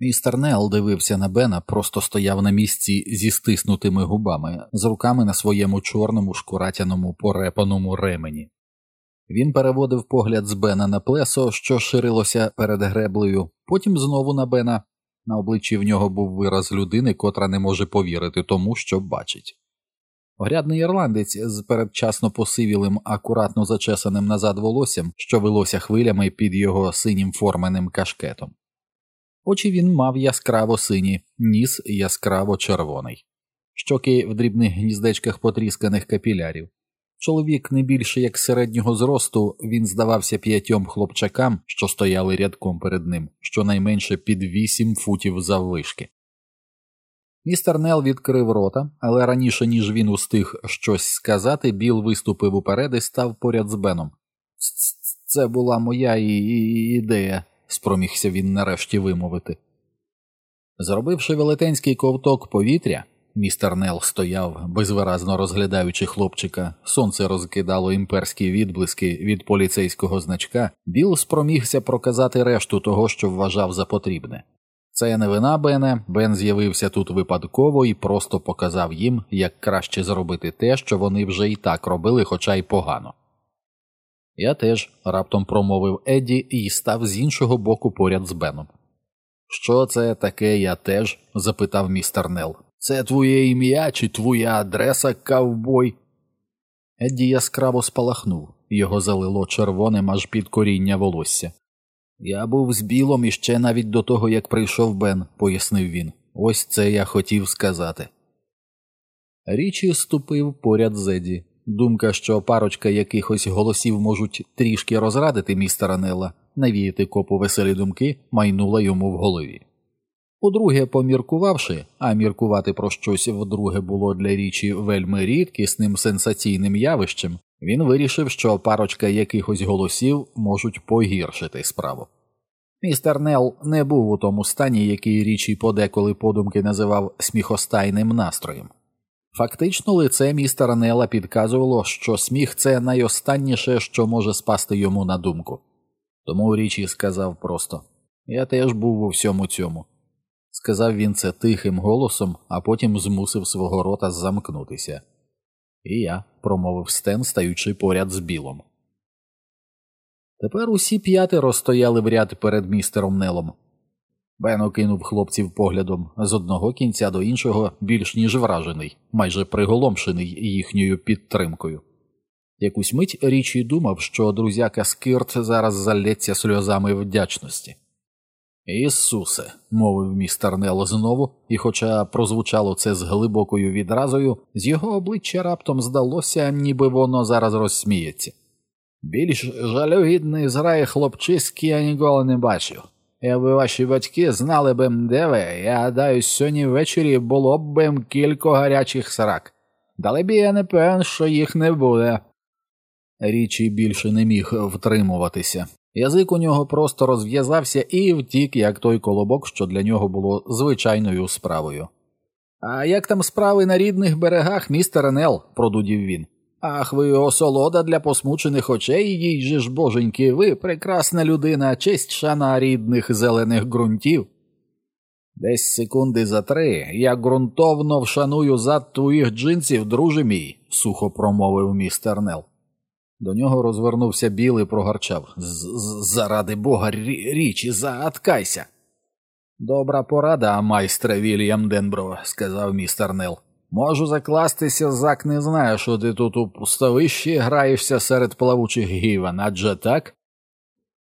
Містер Нел дивився на Бена, просто стояв на місці зі стиснутими губами, з руками на своєму чорному шкуратяному порепаному ремені. Він переводив погляд з Бена на плесо, що ширилося перед греблею, потім знову на Бена. На обличчі в нього був вираз людини, котра не може повірити тому, що бачить. Огрядний ірландець з передчасно посивілим, акуратно зачесаним назад волоссям, що велося хвилями під його синім форменим кашкетом. Очі він мав яскраво сині, ніс яскраво червоний, щоки в дрібних гніздечках потрісканих капілярів. Чоловік не більше як середнього зросту, він здавався п'ятьом хлопчакам, що стояли рядком перед ним, щонайменше під вісім футів заввишки. Містер Нел відкрив рота, але раніше ніж він устиг щось сказати, Біл виступив уперед і став поряд з Беном. Це була моя ідея, спромігся він нарешті вимовити. Зробивши велетенський ковток повітря, містер Нел стояв, безвиразно розглядаючи хлопчика, сонце розкидало імперські відблиски від поліцейського значка, Біл спромігся проказати решту того, що вважав за потрібне. Це не вина Бене, Бен з'явився тут випадково і просто показав їм, як краще зробити те, що вони вже і так робили, хоча й погано. Я теж, раптом промовив Едді і став з іншого боку поряд з Беном. Що це таке я теж? запитав містер Нел. Це твоє ім'я чи твоя адреса, ковбой?» Едді яскраво спалахнув, його залило червоним аж під коріння волосся. Я був з білом іще навіть до того, як прийшов Бен, пояснив він. Ось це я хотів сказати. Річі ступив поряд з Еді. Думка, що парочка якихось голосів можуть трішки розрадити містера Нелла, навіяти копу веселі думки, майнула йому в голові. По-друге, поміркувавши, а міркувати про щось вдруге було для річі вельми рідкісним сенсаційним явищем, він вирішив, що парочка якихось голосів можуть погіршити справу. Містер Нел не був у тому стані, який річі подеколи подумки називав сміхостайним настроєм. Фактично, лице містера Нела підказувало, що сміх це найостанніше, що може спасти йому на думку. Тому річі сказав просто Я теж був у всьому цьому. Сказав він це тихим голосом, а потім змусив свого рота замкнутися. І я, промовив Стен, стаючи поряд з білом. Тепер усі п'ятеро стояли в ряд перед містером Нелом. Бен окинув хлопців поглядом з одного кінця до іншого, більш ніж вражений, майже приголомшений їхньою підтримкою. Якусь мить річі думав, що друзяка Скирт зараз залється сльозами вдячності. Ісусе, мовив містер Нел знову, і, хоча прозвучало це з глибокою відразою, з його обличчя раптом здалося, ніби воно зараз розсміється. Більш жалюгідний зграї хлопчиськи я ніколи не бачив. Якби ваші батьки знали б, де ви, я гадаю, сьогодні ввечері було б їм кілька гарячих срак. Далебі я не певен, що їх не буде. Річі більше не міг втримуватися. Язик у нього просто розв'язався і втік, як той колобок, що для нього було звичайною справою. А як там справи на рідних берегах, містер Нел, продудів він. Ах, ви осолода для посмучених очей, їй же ж боженьки, ви прекрасна людина, честь шана рідних зелених ґрунтів. Десь секунди за три я ґрунтовно вшаную зад твоїх джинсів, друже мій, сухо промовив містер Нел. До нього розвернувся Біл і прогарчав. Заради бога, Річі, заткайся. Добра порада, майстре Вільям Денбро, сказав містер Нел. Можу закластися, Зак не знає, що ти тут у пустовищі граєшся серед плавучих гівен, адже так?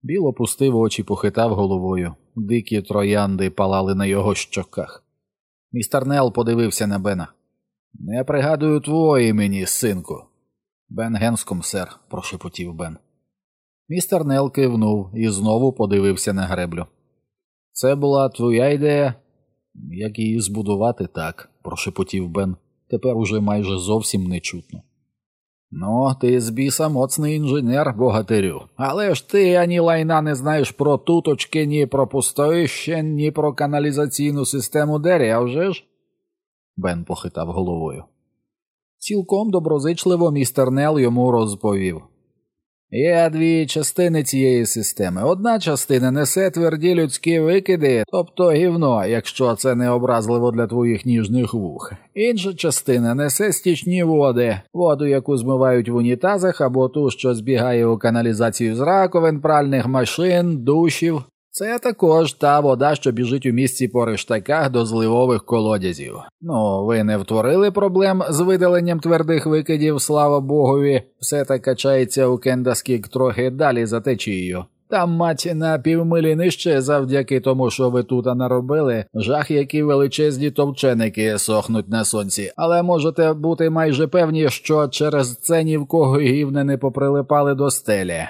Біл опустив очі, похитав головою. Дикі троянди палали на його щоках. Містер Нел подивився на Бена. Не пригадую твого імені, синку. Бен Генском, сер, прошепотів Бен. Містер Нел кивнув і знову подивився на греблю. Це була твоя ідея? Як її збудувати так, прошепотів Бен, тепер уже майже зовсім нечутно. Ну, ти з біса моцний інженер, богатирю, але ж ти ані лайна не знаєш про туточки, ні про пустовище, ні про каналізаційну систему Дері, а вже ж? Бен похитав головою. Цілком доброзичливо містер Нел йому розповів. Є дві частини цієї системи. Одна частина несе тверді людські викиди, тобто гівно, якщо це не образливо для твоїх ніжних вух. Інша частина несе стічні води, воду, яку змивають в унітазах або ту, що збігає у каналізацію з раковин, пральних машин, душів. Це також та вода, що біжить у місці по рештаках до зливових колодязів. Ну, ви не втворили проблем з видаленням твердих викидів, слава богові, все так качається у Кендаскік трохи далі за течією. Там мать на півмилі нижче, завдяки тому, що ви тут наробили, жах, які величезні товченики сохнуть на сонці, але можете бути майже певні, що через це ні в кого гівне не поприлипали до стелі.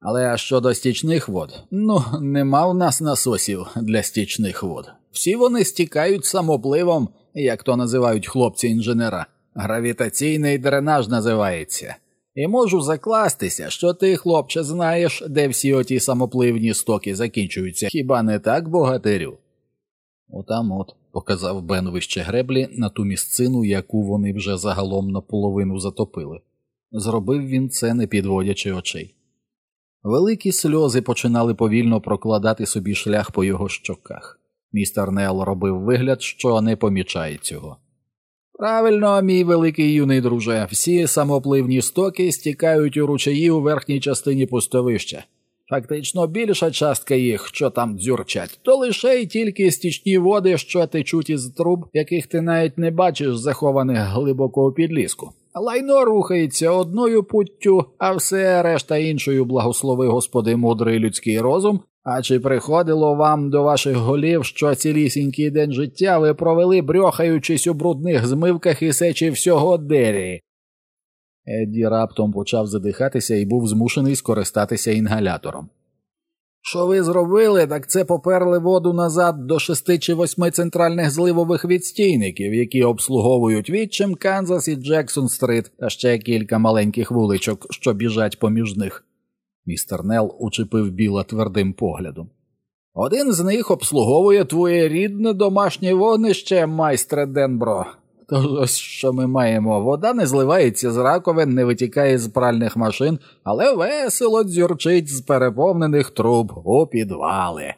Але щодо стічних вод, ну нема в нас насосів для стічних вод. Всі вони стікають самопливом, як то називають хлопці інженера. Гравітаційний дренаж називається. І можу закластися, що ти, хлопче, знаєш, де всі оті самопливні стоки закінчуються, хіба не так, богатирю? Отам от, показав Бен вище греблі на ту місцину, яку вони вже загалом наполовину затопили. Зробив він це, не підводячи очей. Великі сльози починали повільно прокладати собі шлях по його щоках. Містер Нел робив вигляд, що не помічає цього. Правильно, мій великий юний друже, всі самопливні стоки стікають у ручаї у верхній частині пустовища. Фактично більша частка їх, що там дзюрчать, то лише й тільки стічні води, що течуть із труб, яких ти навіть не бачиш, захованих глибоко у підліску. Лайно рухається одною путтю, а все решта іншою благослови Господи мудрий людський розум. А чи приходило вам до ваших голів, що цілісінький день життя ви провели, брьохаючись у брудних змивках і сечі всього дері? Едді раптом почав задихатися і був змушений скористатися інгалятором. Що ви зробили, так це поперли воду назад до шести чи восьми центральних зливових відстійників, які обслуговують відчим Канзас і Джексон Стрит, та ще кілька маленьких вуличок, що біжать поміж них. Містер Нел учепив біла твердим поглядом. Один з них обслуговує твоє рідне домашнє вогнище, майстре Денбро. Ось що ми маємо. Вода не зливається з раковин, не витікає з пральних машин, але весело дзюрчить з переповнених труб у підвали.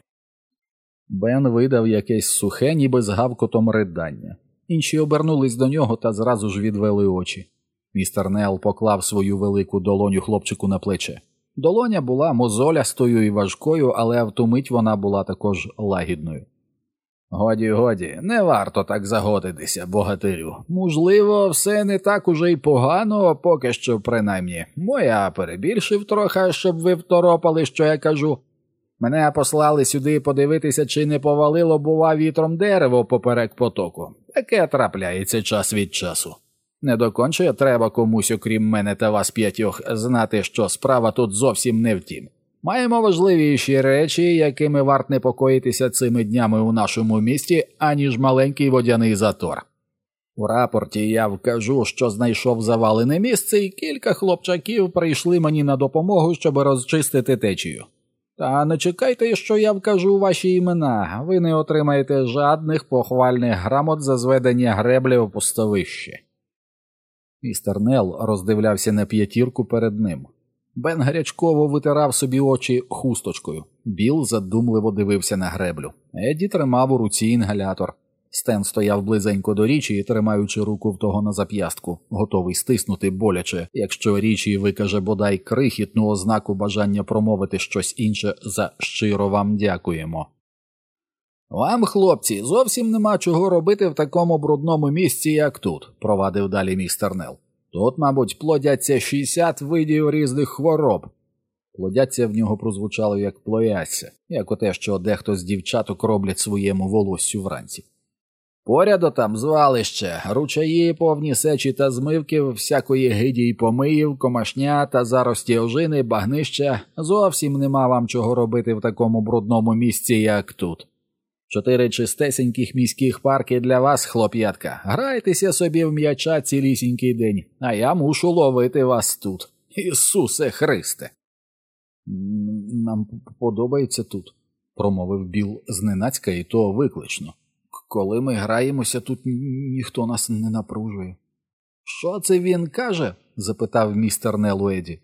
Бен видав якесь сухе, ніби з гавкотом ридання. Інші обернулись до нього та зразу ж відвели очі. Містер Нел поклав свою велику долоню хлопчику на плече. Долоня була мозолястою і важкою, але в ту мить вона була також лагідною. Годі, годі, не варто так загодитися, богатирю. Можливо, все не так уже й погано, поки що, принаймні. Моя перебільшив трохи, щоб ви второпали, що я кажу. Мене послали сюди подивитися, чи не повалило, бува, вітром дерево поперек потоку. Таке трапляється час від часу. Не доконче треба комусь, окрім мене та вас п'ятьох, знати, що справа тут зовсім не втім. Маємо важливіші речі, якими варт непокоїтися цими днями у нашому місті, аніж маленький водяний затор. У рапорті я вкажу, що знайшов завалене місце, і кілька хлопчаків прийшли мені на допомогу, щоб розчистити течію. Та не чекайте, що я вкажу ваші імена, ви не отримаєте жадних похвальних грамот за зведення греблі в пустовище. Містер Нел роздивлявся на п'ятірку перед ним. Бен гарячково витирав собі очі хусточкою. Біл задумливо дивився на греблю. Едді тримав у руці інгалятор. Стен стояв близенько до Річі, тримаючи руку в того на зап'ястку, готовий стиснути боляче, якщо Річі викаже бодай крихітну ознаку бажання промовити щось інше за щиро вам дякуємо. Вам, хлопці, зовсім нема чого робити в такому брудному місці, як тут, провадив далі містер Нел. Тут, мабуть, плодяться 60 видів різних хвороб. Плодяться в нього прозвучало як плояться, як оте, що дехто з дівчаток роблять своєму волоссю вранці. Поряду там звалище, ручаї, повні сечі та змивки, всякої гиді й помиїв, комашня та зарості ожини, багнища. Зовсім нема вам чого робити в такому брудному місці, як тут. Чотири чистесеньких міських парки для вас, хлоп'ятка. Грайтеся собі в м'яча цілісінький день, а я мушу ловити вас тут. Ісусе Христе. Нам подобається тут, промовив Біл зненацька, і то виклично. Коли ми граємося, тут ніхто нас не напружує. Що це він каже? запитав містер Нелуеді.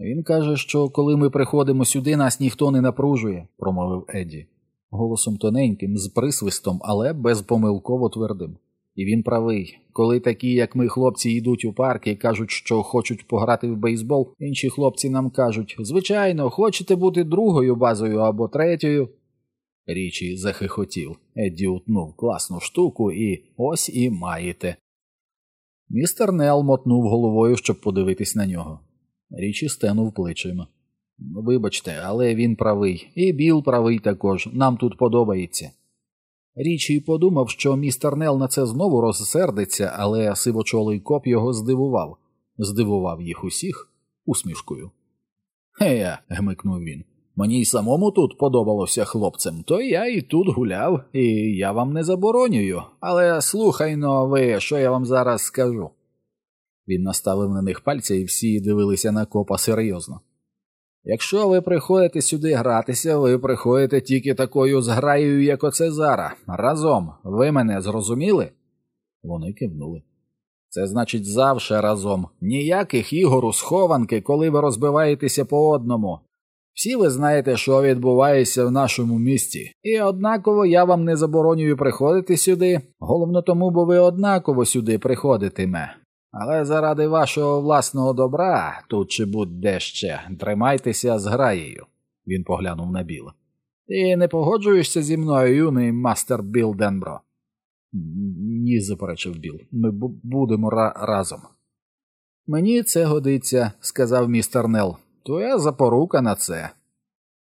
Він каже, що коли ми приходимо сюди, нас ніхто не напружує, промовив Едді, голосом тоненьким, з присвистом, але безпомилково твердим. І він правий. Коли такі, як ми, хлопці, йдуть у парк і кажуть, що хочуть пограти в бейсбол, інші хлопці нам кажуть звичайно, хочете бути другою базою або третьою. Річі захихотів. Едді утнув класну штуку і ось і маєте. Містер Нел мотнув головою, щоб подивитись на нього. Річі стенув плечима. Вибачте, але він правий, і Біл правий також. Нам тут подобається. Річі подумав, що містер Нел на це знову розсердиться, але сивочолий коп його здивував, здивував їх усіх усмішкою. Гея, гмикнув він. Мені й самому тут подобалося хлопцем, то я і тут гуляв, і я вам не заборонюю. Але слухай но ви, що я вам зараз скажу. Він наставив на них пальця, і всі дивилися на копа серйозно. Якщо ви приходите сюди гратися, ви приходите тільки такою зграєю, як оце зараз. Разом. Ви мене зрозуміли? Вони кивнули. Це значить завше разом. Ніяких ігор у схованки, коли ви розбиваєтеся по одному. Всі ви знаєте, що відбувається в нашому місті, і однаково я вам не заборонюю приходити сюди, головно тому, бо ви однаково сюди приходитимете. Але заради вашого власного добра, тут чи будь-де ще, тримайтеся зграєю, він поглянув на Біла. Ти не погоджуєшся зі мною, юний майстре Біл Денбро? Ні, заперечив Біл. Ми будемо ра разом. Мені це годиться, сказав містер Нел. Твоя запорука на це.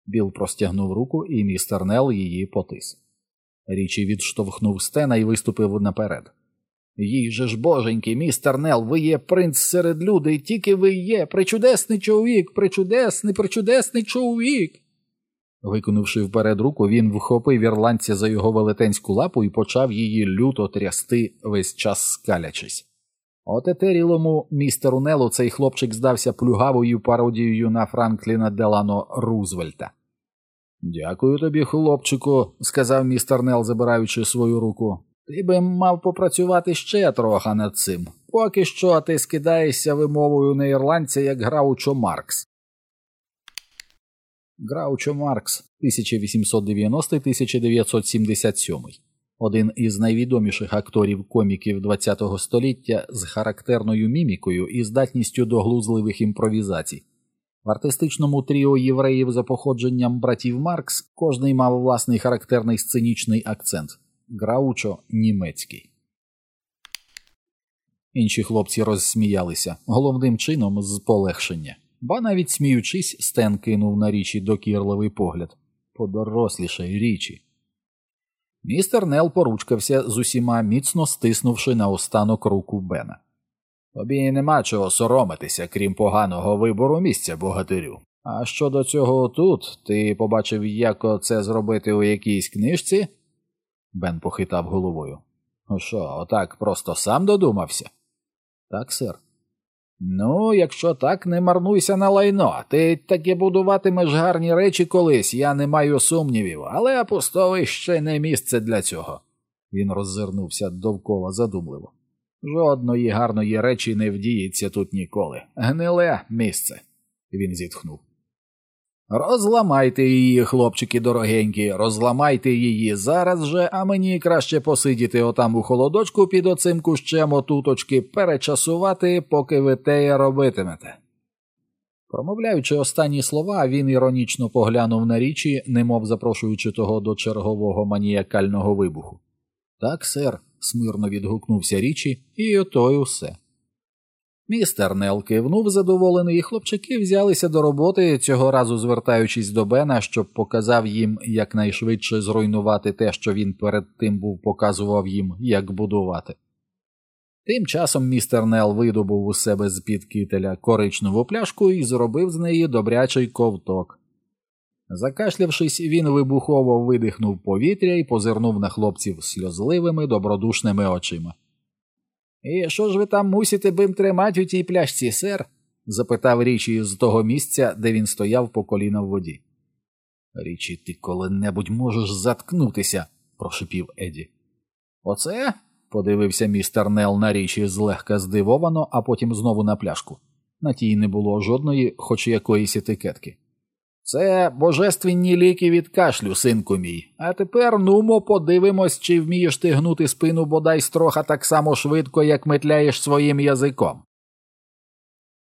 Біл простягнув руку, і містер Нел її потис. Річі відштовхнув стена і виступив наперед. Їй же ж боженький, містер Нел, ви є принц серед людей, тільки ви є, причудесний чоловік, причудесний, причудесний чоловік. Виконувши вперед руку, він вхопив ірландця за його велетенську лапу і почав її люто трясти весь час скалячись. Отетерілому містеру Нелу цей хлопчик здався плюгавою пародією на Франкліна Делано Рузвельта. Дякую тобі, хлопчику, сказав містер Нел, забираючи свою руку. Ти би мав попрацювати ще трохи над цим. Поки що ти скидаєшся вимовою на ірландця як Граучо Маркс. Граучо Маркс 1890-1977 один із найвідоміших акторів коміків ХХ століття з характерною мімікою і здатністю до глузливих імпровізацій. В артистичному тріо євреїв за походженням братів Маркс кожний мав власний характерний сценічний акцент Граучо німецький. Інші хлопці розсміялися головним чином з полегшення, ба навіть сміючись, Стен кинув на Річі докірливий погляд подорослішай річі. Містер Нел поручкався з усіма, міцно стиснувши на останок руку Бена. Тобі нема чого соромитися, крім поганого вибору місця богатирю. А щодо цього тут, ти побачив, як це зробити у якійсь книжці? Бен похитав головою. «Ну що, отак просто сам додумався? Так, сер. Ну, якщо так, не марнуйся на лайно. Ти таки будуватимеш гарні речі колись, я не маю сумнівів, але апостовий ще не місце для цього. Він роззирнувся довкола задумливо. Жодної гарної речі не вдіється тут ніколи. Гниле місце. Він зітхнув. Розламайте її, хлопчики дорогенькі, розламайте її зараз же, а мені краще посидіти отам у холодочку під оцим кущем отуточки, перечасувати, поки ви теє робитимете. Промовляючи останні слова, він іронічно поглянув на річі, немов запрошуючи того до чергового маніякального вибуху. Так, сер, смирно відгукнувся річі, і ото й усе. Містер Нел кивнув задоволений, і хлопчики взялися до роботи, цього разу звертаючись до Бена, щоб показав їм якнайшвидше зруйнувати те, що він перед тим був показував їм, як будувати. Тим часом містер Нел видобув у себе з під кителя коричневу пляшку і зробив з неї добрячий ковток. Закашлявшись, він вибухово видихнув повітря і позирнув на хлопців сльозливими добродушними очима. І що ж ви там мусите бим тримати у тій пляшці, сер? запитав річі з того місця, де він стояв по коліна в воді. Річі, ти коли-небудь можеш заткнутися, прошипів Еді. Оце? подивився містер Нел на річі злегка здивовано, а потім знову на пляшку. На тій не було жодної, хоч якоїсь етикетки. Це божественні ліки від кашлю, синку мій. А тепер нумо подивимось, чи вмієш ти гнути спину бодай строха так само швидко, як метляєш своїм язиком.